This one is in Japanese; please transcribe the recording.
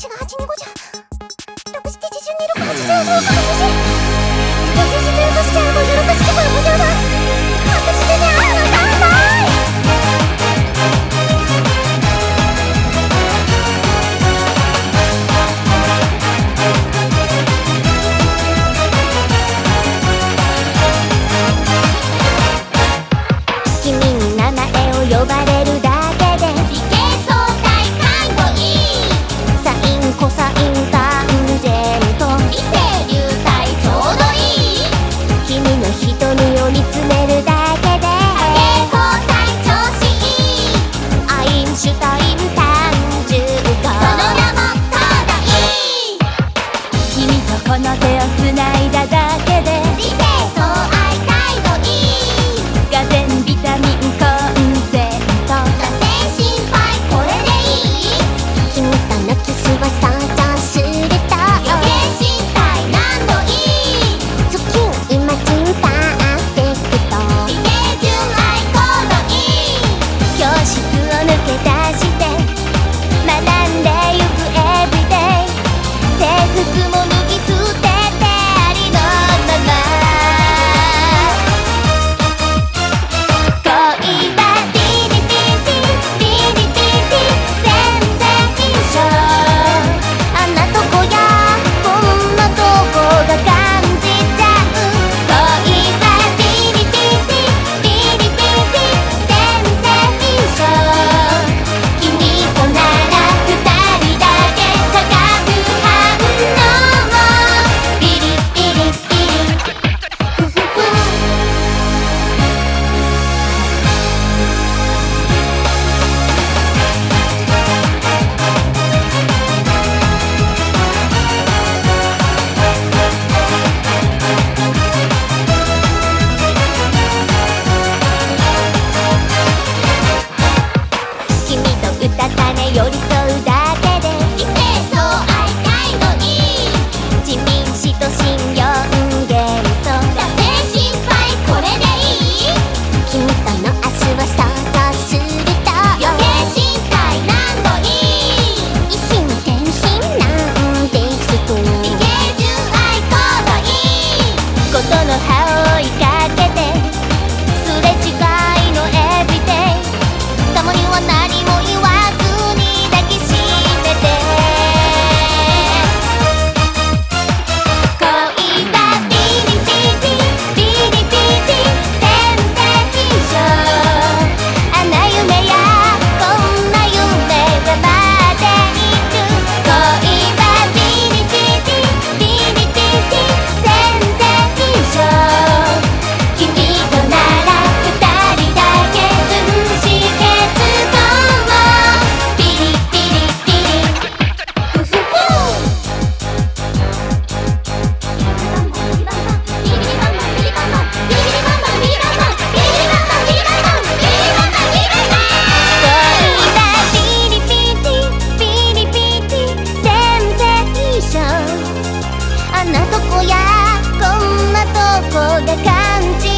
子が825じゃ6782685。とこ gonna おやこんなとこで感じい